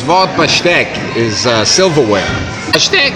Svart Bashtek is uh, silverware. Bashtek.